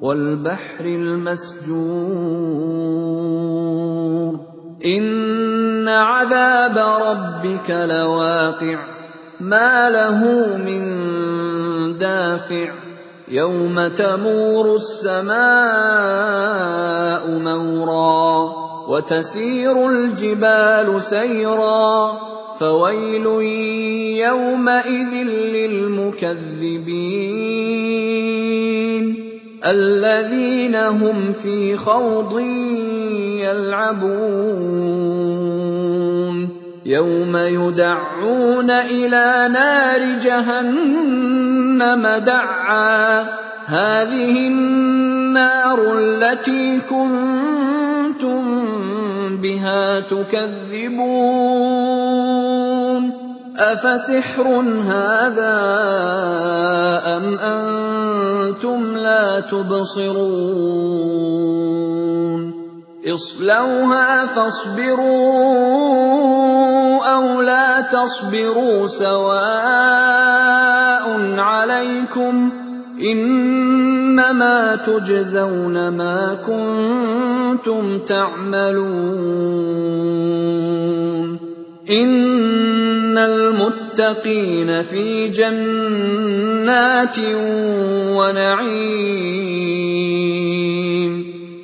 والبحر المسجور. إن عذاب ربك لواقع. ما له من دافع. يوم تمور السماء مورا. وتسير الجبال سيرا. فويل يومئذ للمكذبين. الذين هم في خوض يلعبون. يوم يدعون إلى نار جهنم دعا. هذه النار التي كنتم بها تكذبون. أفسحر هذا أم أنتم لا تبصرون؟ اصلوها فاصبروا أو لا تصبروا سواء عليكم إنما تجزون ما كنتم تعملون. إِنَّ الْمُتَّقِينَ فِي جَنَّاتٍ وَنَعِيمٍ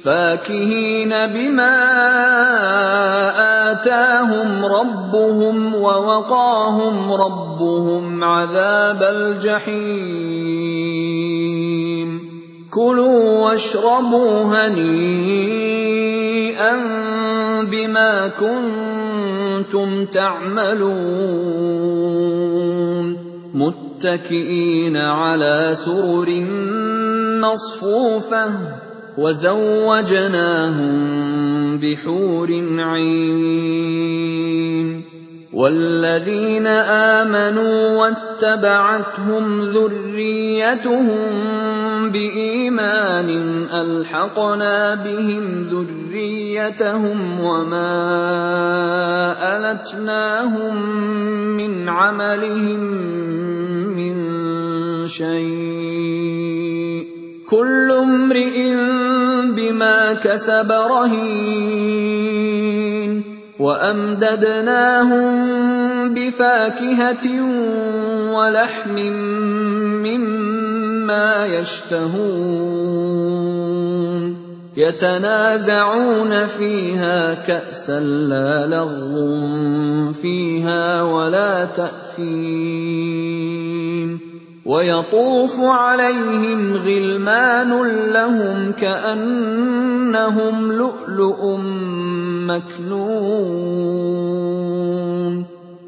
فَاكِهِينَ بِمَا آتَاهُمْ رَبُّهُمْ وَوَقَاهُمْ رَبُّهُمْ عَذَابَ الْجَحِيمِ. كُلُوا وَاشْرَبُوا هَنِيئًا. بِمَا كُنتُمْ تَعْمَلُونَ. مُتَّكِئِينَ عَلَىٰ سُرُرٍ مَّصْفُوفَةٍ وَزَوَّجْنَاهُم بِحُورٍ عِينٍ. والذين آمنوا واتبعتهم ذريتهم بإيمان ألحقنا بهم ذريتهم وما ألتناهم من عملهم من شيء. كل امرئ بما كسب رهين. وأمددناهم بفاكهة ولحم مما يشتهون يتنازعون فيها كأسا لا لغو فيها ولا تأثيم ويطوف عليهم غلمان لهم كأنهم لؤلؤ مكنون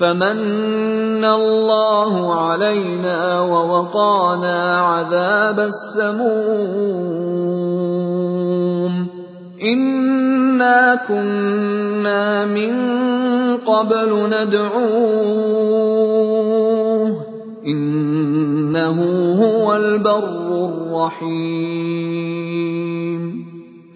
فمن الله علينا ووقانا عذاب السموم. إنا كنا من قبل ندعوه. إنه هو البر الرحيم.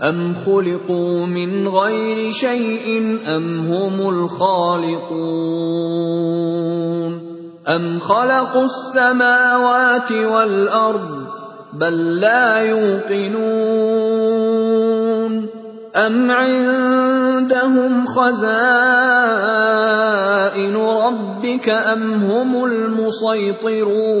أَمْ خُلِقُوا مِنْ غَيْرِ شَيْءٍ أَمْ هُمُ الْخَالِقُونَ أَمْ خَلَقُوا السَّمَاوَاتِ وَالْأَرْضَ بَل لَّا يُوقِنُونَ أَمْ عِندَهُمْ خَزَائِنُ رَبِّكَ أَمْ هُمُ الْمُصَيْطِرُونَ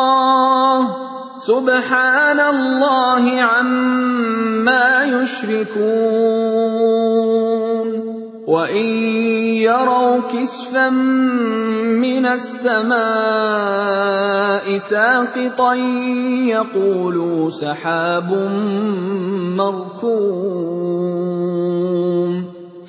سُبْحَانَ اللَّهِ عَمَّا يُشْرِكُونَ. وَإِن يَرَوْا كِسْفًا مِّنَ السَّمَاءِ سَاقِطًا يَقُولُوا سَحَابٌ مَّرْكُومٌ